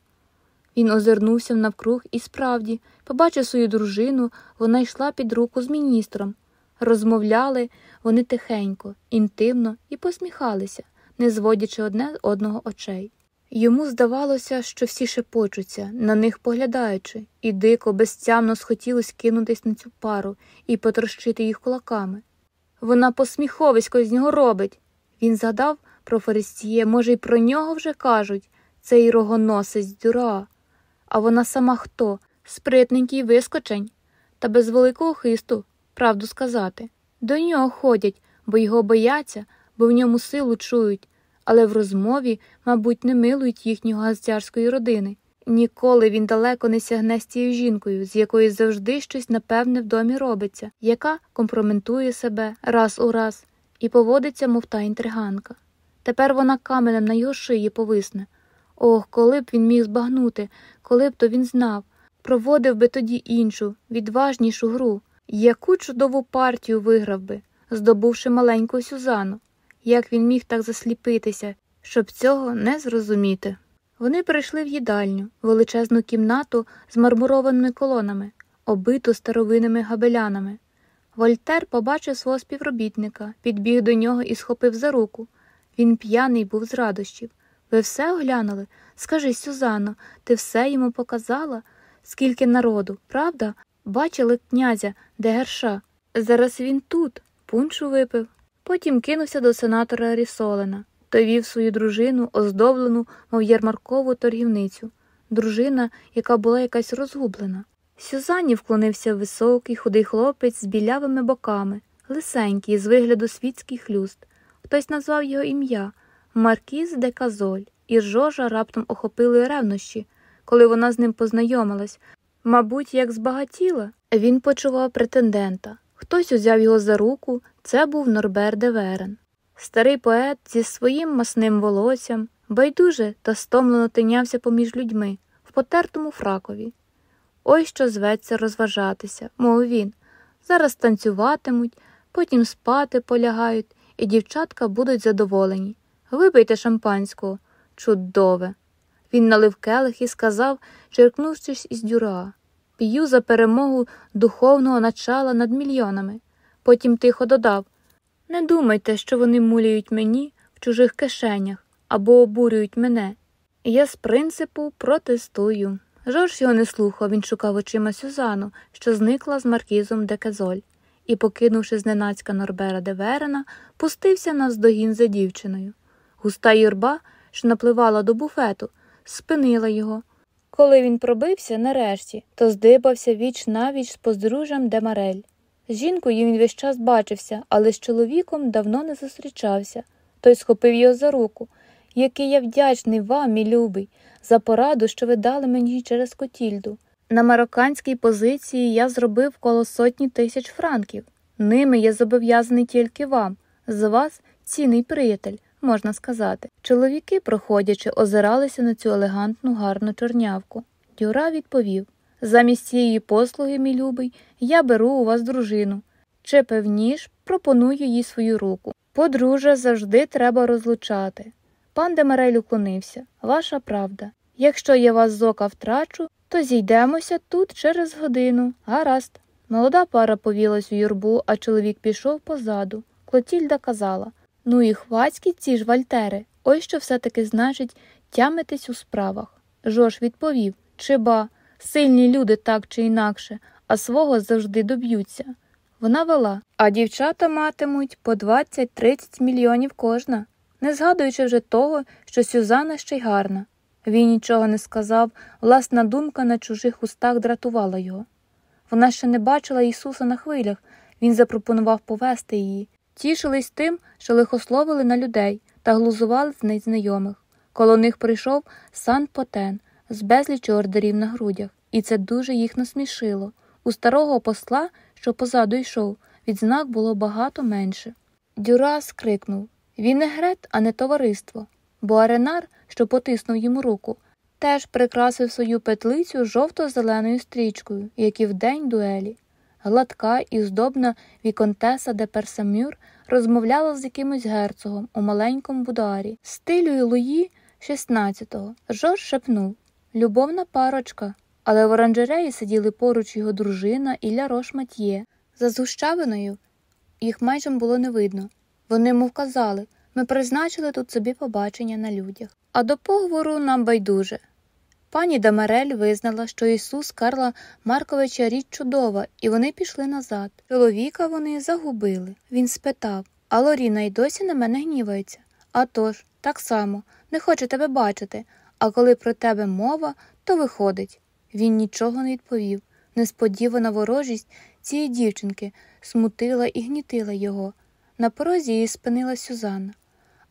Він озирнувся навкруг і справді побачив свою дружину, вона йшла під руку з міністром. Розмовляли вони тихенько, інтимно і посміхалися, не зводячи одне одного очей. Йому здавалося, що всі шепочуться, на них поглядаючи, і дико, безтямно схотілось кинутись на цю пару і потрощити їх кулаками. Вона посміховисько з нього робить. Він згадав про Фарисіє, може, й про нього вже кажуть цей рогоносець дюра. А вона сама хто? Спритненький вискочень, та без великого хисту, правду сказати. До нього ходять, бо його бояться, бо в ньому силу чують, але в розмові, мабуть, не милують їхнього газдярської родини. Ніколи він далеко не сягне з тією жінкою, з якої завжди щось напевне в домі робиться, яка компроментує себе раз у раз і поводиться, мов та інтриганка. Тепер вона каменем на його шиї повисне. Ох, коли б він міг збагнути, коли б то він знав, проводив би тоді іншу, відважнішу гру, яку чудову партію виграв би, здобувши маленьку Сюзану. Як він міг так засліпитися, щоб цього не зрозуміти? Вони прийшли в їдальню, величезну кімнату з мармурованими колонами, обиту старовинними габелянами. Вольтер побачив свого співробітника, підбіг до нього і схопив за руку. Він п'яний був з радощів. Ви все оглянули? Скажи, Сюзанно, ти все йому показала? Скільки народу, правда? Бачили князя, де герша. Зараз він тут, пунчу випив. Потім кинувся до сенатора Рісолена. Той вів свою дружину, оздоблену, мов ярмаркову торгівницю, дружина, яка була якась розгублена. Сюзанні вклонився високий, худий хлопець з білявими боками, лисенький, з вигляду світський хлюст. Хтось назвав його ім'я Маркіз де Казоль, і Жожа раптом охопили ревнощі, коли вона з ним познайомилась. Мабуть, як збагатіла, він почував претендента. Хтось узяв його за руку, це був Норбер де Верен. Старий поет зі своїм масним волоссям байдуже та стомлено тинявся поміж людьми в потертому фракові. Ой що зветься розважатися, мов він. Зараз танцюватимуть, потім спати полягають, і дівчатка будуть задоволені. Випийте шампанського, чудове. Він налив келих і сказав, черкнувшись із дюра. П'ю за перемогу духовного начала над мільйонами. Потім тихо додав Не думайте, що вони муляють мені в чужих кишенях або обурюють мене. Я з принципу протестую. Жорж його не слухав, він шукав очима Сюзану, що зникла з маркізом де Кезоль, і, покинувши зненацька Норбера де Верена, пустився навздогін за дівчиною. Густа юрба, що напливала до буфету, спинила його. Коли він пробився нарешті, то здибався віч навіч з подружжям Демарель. З жінкою він весь час бачився, але з чоловіком давно не зустрічався. Той схопив його за руку. Який я вдячний вам, мій любий, за пораду, що ви дали мені через Котільду. На марокканській позиції я зробив коло сотні тисяч франків. Ними я зобов'язаний тільки вам. З вас цінний приятель, можна сказати. Чоловіки, проходячи, озиралися на цю елегантну, гарну чорнявку. Дюра відповів замість цієї послуги, мій любий, я беру у вас дружину. Чи певніш, пропоную їй свою руку. Подружжя завжди треба розлучати. Пан Демарель уклонився. Ваша правда. Якщо я вас з ока втрачу, то зійдемося тут через годину. Гаразд. Молода пара повілась у юрбу, а чоловік пішов позаду. Клотільда казала Ну і хвацькі ці ж вальтери. Ось що все таки значить тямитись у справах. Жорж відповів чи ба, сильні люди так чи інакше, а свого завжди доб'ються. Вона вела, а дівчата матимуть по 20-30 мільйонів кожна, не згадуючи вже того, що Сюзанна ще й гарна. Він нічого не сказав, власна думка на чужих устах дратувала його. Вона ще не бачила Ісуса на хвилях, він запропонував повести її, тішились тим, що лихословили на людей та глузували з незнайомих. Коло них прийшов сан Потен з безлічю ордерів на грудях, і це дуже їх насмішило. У старого посла, що позаду йшов, відзнак було багато менше. Дюра скрикнув він не грет, а не товариство. бо аренар, що потиснув йому руку, теж прикрасив свою петлицю жовто-зеленою стрічкою, як і в день дуелі. Гладка і здобна віконтеса де Персамюр розмовляла з якимось герцогом у маленькому будуарі, стилю Луї XVI. Жорж шепнув Любовна парочка. Але в оранжереї сиділи поруч його дружина і Ля Рош Матьє. За згущавиною їх майже було не видно. Вони мов казали ми призначили тут собі побачення на людях. А до поговору нам байдуже. Пані Дамарель визнала, що Ісус Карла Марковича річ чудова, і вони пішли назад. Чоловіка вони загубили. Він спитав А Лоріна й досі на мене гнівається. «А тож, так само, не хоче тебе бачити, а коли про тебе мова, то виходить. Він нічого не відповів. Несподівана ворожість цієї дівчинки смутила і гнітила його. На порозі її спинила Сюзанна.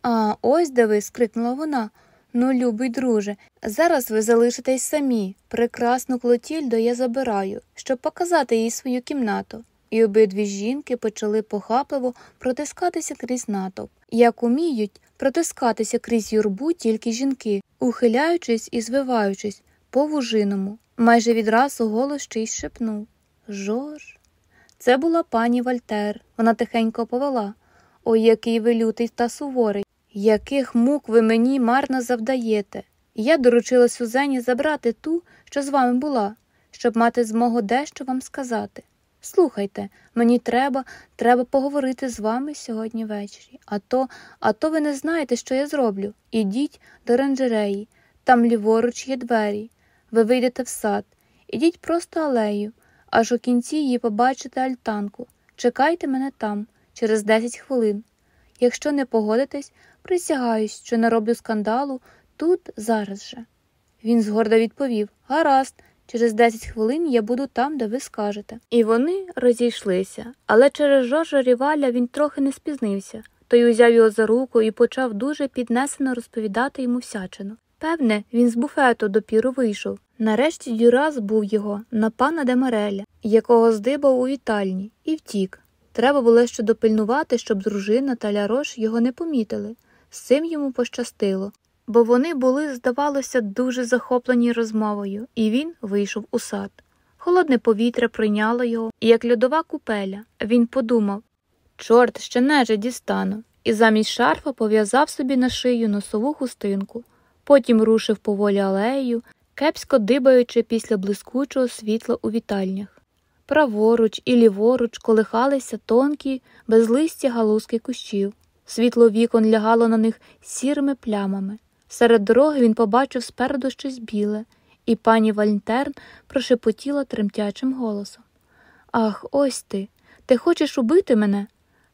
А, ось де ви. скрикнула вона. Ну, любий друже, зараз ви залишитесь самі. Прекрасну Клотільду я забираю, щоб показати їй свою кімнату. І обидві жінки почали похапливо протискатися крізь натовп, як уміють протискатися крізь юрбу тільки жінки, ухиляючись і звиваючись по вужиному. Майже відразу голос щось шепнув Жорж. Це була пані Вальтер. Вона тихенько повела. Ой, який ви лютий та суворий, яких мук ви мені марно завдаєте. Я доручила Сюзені забрати ту, що з вами була, щоб мати змогу дещо вам сказати. Слухайте, мені треба, треба поговорити з вами сьогодні ввечері. А то, а то ви не знаєте, що я зроблю. Ідіть до ранжереї, там ліворуч є двері. Ви вийдете в сад, ідіть просто алею, аж у кінці її побачите альтанку. Чекайте мене там, через 10 хвилин. Якщо не погодитесь, присягаюсь, що не роблю скандалу тут зараз же. Він згордо відповів Гаразд, через 10 хвилин я буду там, де ви скажете. І вони розійшлися, але через Жоржа Ріваля він трохи не спізнився. Той узяв його за руку і почав дуже піднесено розповідати йому всячину. Певне, він з буфету допіру вийшов. Нарешті Дюрас був його на пана Демареля, якого здибав у вітальні, і втік. Треба було ще допильнувати, щоб дружина та Лярош його не помітили. З цим йому пощастило, бо вони були, здавалося, дуже захоплені розмовою, і він вийшов у сад. Холодне повітря прийняло його, і як льодова купеля. Він подумав чорт, ще неже дістану, і замість шарфа пов'язав собі на шию носову хустинку потім рушив поволі алеєю, кепсько дибаючи після блискучого світла у вітальнях. Праворуч і ліворуч колихалися тонкі, безлисті галузки кущів. Світло вікон лягало на них сірими плямами. Серед дороги він побачив спереду щось біле, і пані Вальтерн прошепотіла тремтячим голосом. Ах, ось ти. Ти хочеш убити мене?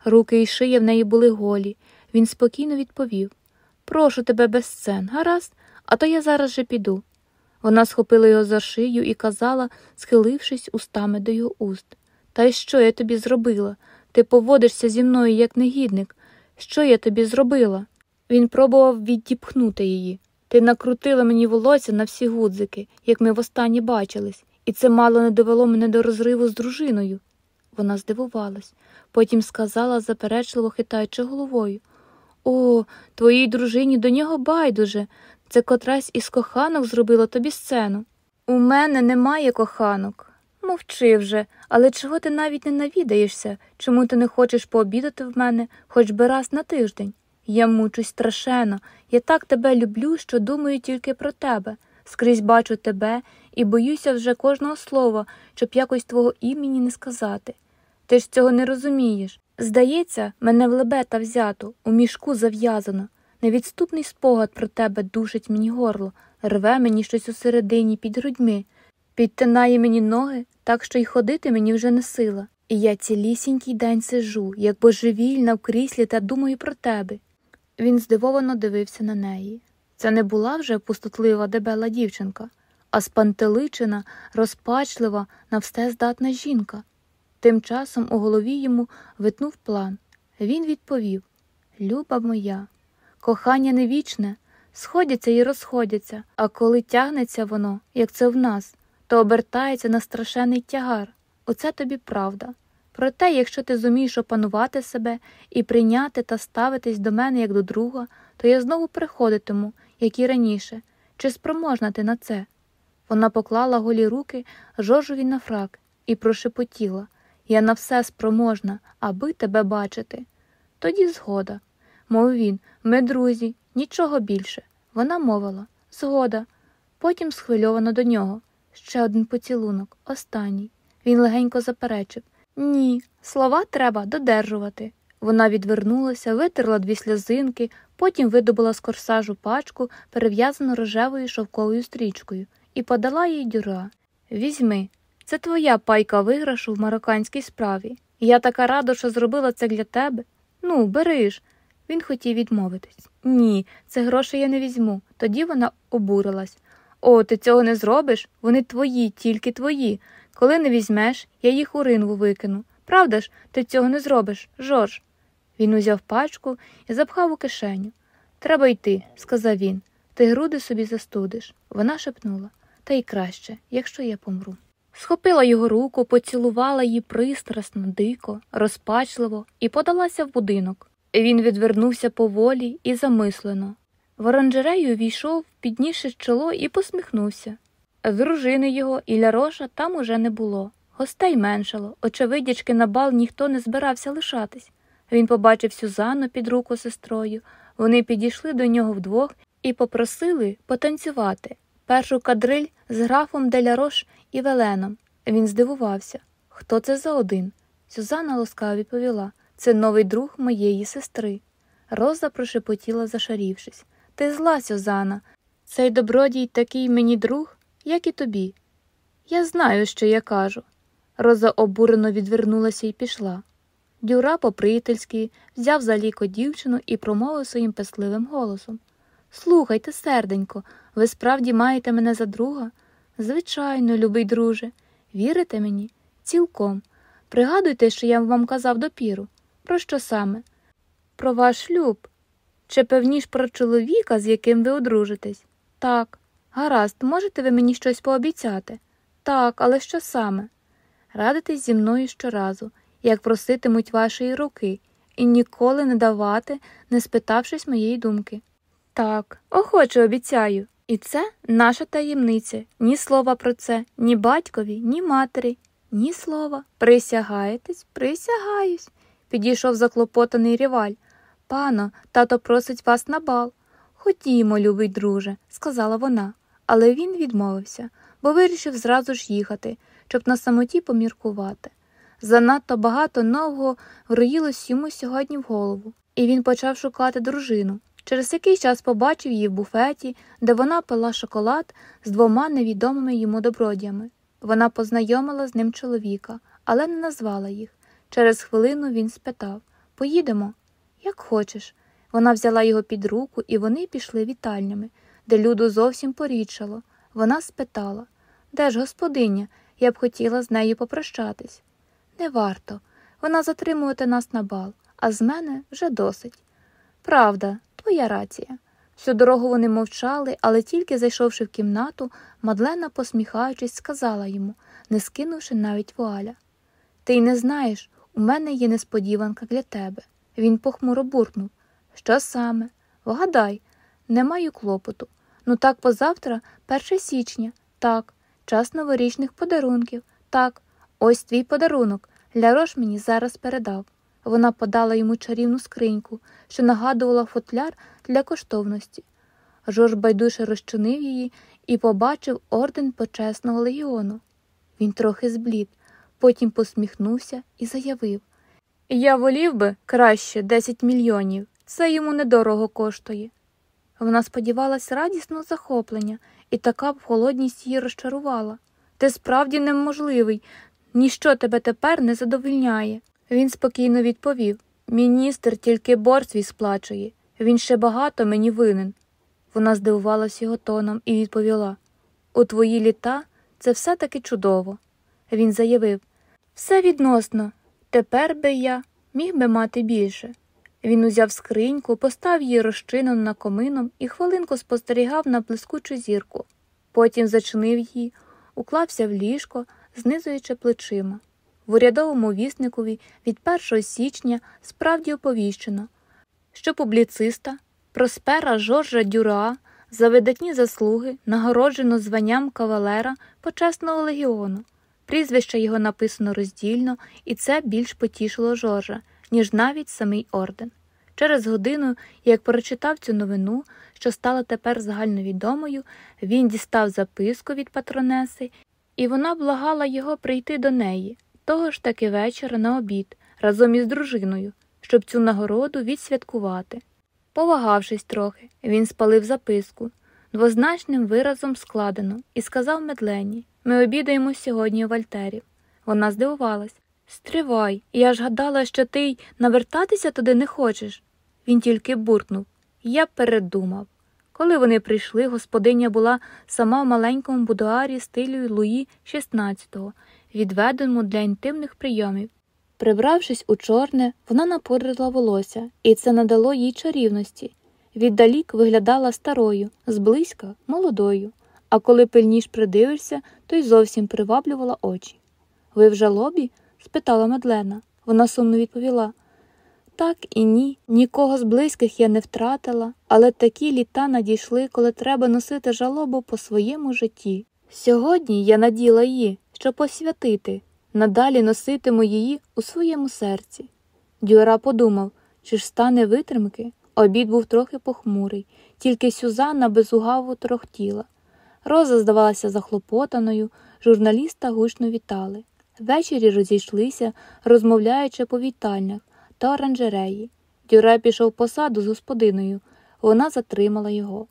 Руки і шия в неї були голі. Він спокійно відповів Прошу тебе без сцен, гаразд, а то я зараз же піду. Вона схопила його за шию і казала, схилившись устами до його уст. Та й що я тобі зробила? Ти поводишся зі мною як негідник. Що я тобі зробила? Він пробував віддіпхнути її. Ти накрутила мені волосся на всі гудзики, як ми востаннє бачились, і це мало не довело мене до розриву з дружиною. Вона здивувалась, потім сказала, заперечливо хитаючи головою. О, твоїй дружині до нього байдуже. Це котрась із коханок зробила тобі сцену. У мене немає коханок. Мовчи вже, але чого ти навіть не навідаєшся? Чому ти не хочеш пообідати в мене хоч би раз на тиждень? Я мучусь страшенно, я так тебе люблю, що думаю тільки про тебе. Скрізь бачу тебе і боюся вже кожного слова, щоб якось твого імені не сказати. Ти ж цього не розумієш. Здається, мене в лебета взято, у мішку зав'язано. Невідступний спогад про тебе душить мені горло, рве мені щось усередині під грудьми, підтинає мені ноги, так що й ходити мені вже не сила. І я цілісінький день сижу, як божевільна в кріслі та думаю про тебе. Він здивовано дивився на неї. Це не була вже пустотлива дебела дівчинка, а спантеличена, розпачлива, на все здатна жінка. Тим часом у голові йому витнув план. Він відповів Люба моя, кохання не вічне, сходяться і розходяться, а коли тягнеться воно, як це в нас, то обертається на страшенний тягар. Оце тобі правда. Проте, якщо ти зумієш опанувати себе і прийняти та ставитись до мене як до друга, то я знову приходитиму, як і раніше. Чи спроможна ти на це? Вона поклала голі руки Жоржові на фрак і прошепотіла Я на все спроможна, аби тебе бачити. Тоді згода. Мов він, ми друзі, нічого більше. Вона мовила згода. Потім схвильовано до нього. Ще один поцілунок, останній. Він легенько заперечив Ні, слова треба додержувати. Вона відвернулася, витерла дві сльозинки, потім видобула з корсажу пачку, перев'язану рожевою шовковою стрічкою, і подала їй дюра. Візьми, це твоя пайка виграшу в марокканській справі. Я така рада, що зробила це для тебе. Ну, бери ж. Він хотів відмовитись. Ні, це гроші я не візьму. Тоді вона обурилась. О, ти цього не зробиш? Вони твої, тільки твої. Коли не візьмеш, я їх у ринву викину. Правда ж, ти цього не зробиш, Жорж. Він узяв пачку і запхав у кишеню. Треба йти, сказав він. Ти груди собі застудиш. Вона шепнула та й краще, якщо я помру. Схопила його руку, поцілувала її пристрасно, дико, розпачливо і подалася в будинок. Він відвернувся поволі і замислено. В оранжерею війшов, піднісши чоло і посміхнувся. Дружини його і Ляроша там уже не було. Гостей меншало, очевидячки, на бал ніхто не збирався лишатись. Він побачив Сюзанну під руку сестрою. Вони підійшли до нього вдвох і попросили потанцювати. Першу кадриль з графом Делярош і Веленом. Він здивувався. Хто це за один? Сюзанна ласкаво відповіла це новий друг моєї сестри. Роза прошепотіла, зашарівшись. Ти зла, Сюзанна. Цей добродій такий мені друг, як і тобі. Я знаю, що я кажу. Роза обурено відвернулася і пішла. Дюра по-приятельськи взяв за ліко дівчину і промовив своїм песливим голосом Слухайте, серденько, ви справді маєте мене за друга? Звичайно, любий друже, вірите мені? Цілком. Пригадуйте, що я вам казав допіру. Про що саме? Про ваш шлюб. Чи певніш про чоловіка, з яким ви одружитесь? Так. Гаразд, можете ви мені щось пообіцяти? Так, але що саме? Радитись зі мною щоразу, як проситимуть вашої руки, і ніколи не давати, не спитавшись моєї думки. Так, охоче обіцяю. І це наша таємниця. Ні слова про це, ні батькові, ні матері, ні слова. Присягаєтесь, присягаюсь, підійшов заклопотаний ріваль. Пано, тато просить вас на бал. Ходімо, любий друже, сказала вона, але він відмовився, бо вирішив зразу ж їхати, щоб на самоті поміркувати. Занадто багато нового вроїлось йому сьогодні в голову, і він почав шукати дружину. Через який час побачив її в буфеті, де вона пила шоколад з двома невідомими йому добродіями. Вона познайомила з ним чоловіка, але не назвала їх. Через хвилину він спитав Поїдемо? Як хочеш. Вона взяла його під руку, і вони пішли вітальнями, де люду зовсім порідшало. Вона спитала Де ж господиня? Я б хотіла з нею попрощатись. Не варто. Вона затримувати нас на бал, а з мене вже досить. Правда, твоя рація. Всю дорогу вони мовчали, але тільки зайшовши в кімнату, Мадлена, посміхаючись, сказала йому, не скинувши навіть вуаля. Ти й не знаєш, у мене є несподіванка для тебе. Він похмуро буркнув. Що саме? Вгадай, не маю клопоту. Ну так позавтра, 1 січня, так, час новорічних подарунків, так, ось твій подарунок. Лярош мені зараз передав. Вона подала йому чарівну скриньку, що нагадувала футляр для коштовності. Жорж байдуже розчинив її і побачив орден почесного легіону. Він трохи зблід, потім посміхнувся і заявив Я волів би краще 10 мільйонів, це йому недорого коштує. Вона сподівалась радісного захоплення, і така б холодність її розчарувала. Ти справді неможливий, ніщо тебе тепер не задовольняє. Він спокійно відповів Міністр тільки борг сплачує, він ще багато мені винен. Вона здивувалась його тоном і відповіла У твої літа це все таки чудово. Він заявив Все відносно, тепер би я міг би мати більше. Він узяв скриньку, постав її розчинену на комином і хвилинку спостерігав на блискучу зірку. Потім зачинив її, уклався в ліжко, знизуючи плечима. В урядовому вісникові від 1 січня справді оповіщено, що публіциста Проспера Жоржа Дюра за видатні заслуги нагороджено званням кавалера почесного легіону. Прізвище його написано роздільно, і це більш потішило Жоржа, ніж навіть самий орден. Через годину, як прочитав цю новину, що стала тепер загальновідомою, він дістав записку від патронеси, і вона благала його прийти до неї того ж таки вечора на обід разом із дружиною, щоб цю нагороду відсвяткувати. Повагавшись трохи, він спалив записку, двозначним виразом складено, і сказав Медлені Ми обідаємо сьогодні у Вальтерів. Вона здивувалась. Стривай, я ж гадала, що ти й навертатися туди не хочеш. Він тільки буркнув. Я передумав. Коли вони прийшли, господиня була сама в маленькому будуарі стилю Луї XVI, відведеному для інтимних прийомів. Прибравшись у чорне, вона напорила волосся, і це надало їй чарівності. Віддалік виглядала старою, зблизька молодою, а коли пильніш придивишся, то й зовсім приваблювала очі. Ви в жалобі? Спитала Медлена. Вона сумно відповіла. Так і ні, нікого з близьких я не втратила, але такі літа надійшли, коли треба носити жалобу по своєму житті. Сьогодні я наділа її, щоб посвятити, надалі носитиму її у своєму серці. Дюра подумав, чи ж стане витримки. Обід був трохи похмурий, тільки Сюзанна безугаво трохтіла. Роза здавалася захлопотаною, журналіста гучно вітали. Ввечері розійшлися, розмовляючи по вітальнях та оранжереї. Дюре пішов по саду з господиною. Вона затримала його.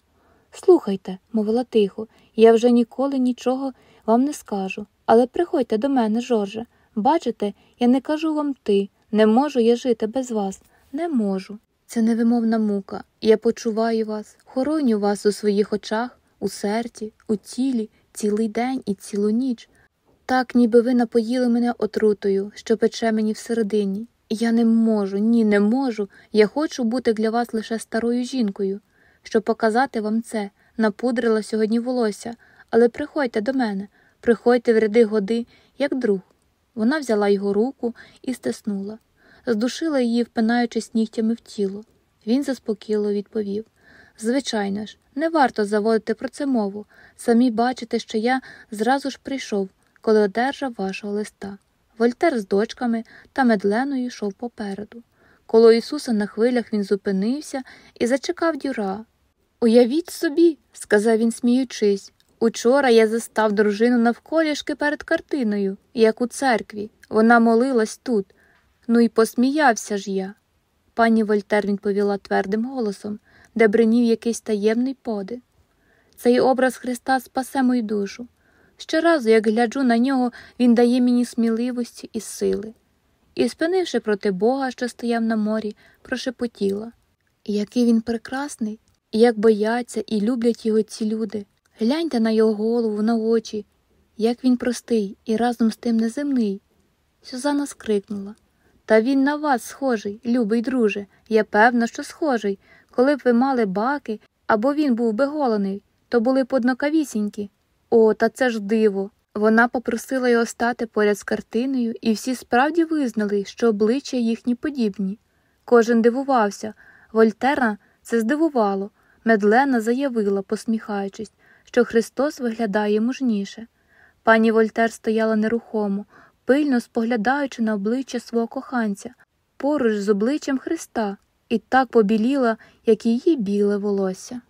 Слухайте, мовила тихо, я вже ніколи нічого вам не скажу, але приходьте до мене, Жорже. Бачите, я не кажу вам ти. Не можу я жити без вас. Не можу. Це невимовна мука. Я почуваю вас, хороню вас у своїх очах, у серці, у тілі, цілий день і цілу ніч. Так, ніби ви напоїли мене отрутою, що пече мені всередині. Я не можу, ні, не можу. Я хочу бути для вас лише старою жінкою. Щоб показати вам це, напудрила сьогодні волосся, але приходьте до мене, приходьте в ряди годи, як друг. Вона взяла його руку і стиснула, здушила її, впинаючись нігтями в тіло. Він заспокійливо відповів Звичайно ж, не варто заводити про це мову. Самі бачите, що я зразу ж прийшов, коли одержав вашого листа. Вольтер з дочками та медленою йшов попереду. Коло Ісуса на хвилях він зупинився і зачекав дюра. Уявіть собі, сказав він, сміючись, учора я застав дружину навколішки перед картиною, як у церкві. Вона молилась тут. Ну і посміявся ж я. Пані Вольтер відповіла твердим голосом, де бринів якийсь таємний подих. Цей образ Христа спасе мою душу. Щоразу, як гляджу на нього, він дає мені сміливості і сили. І, спинивши проти Бога, що стояв на морі, прошепотіла який він прекрасний, і як бояться і люблять його ці люди. Гляньте на його голову, на очі, як він простий і разом з тим неземний. Сюзанна скрикнула. Та він на вас схожий, любий друже. Я певна, що схожий. Коли б ви мали баки, або він був би голений, то були б однокавісінькі. О, та це ж диво. Вона попросила його стати поряд з картиною, і всі справді визнали, що обличчя їхні подібні. Кожен дивувався. Вольтера це здивувало. Медлена заявила, посміхаючись, що Христос виглядає мужніше. Пані Вольтер стояла нерухомо, пильно споглядаючи на обличчя свого коханця, поруч з обличчям Христа, і так побіліла, як її біле волосся.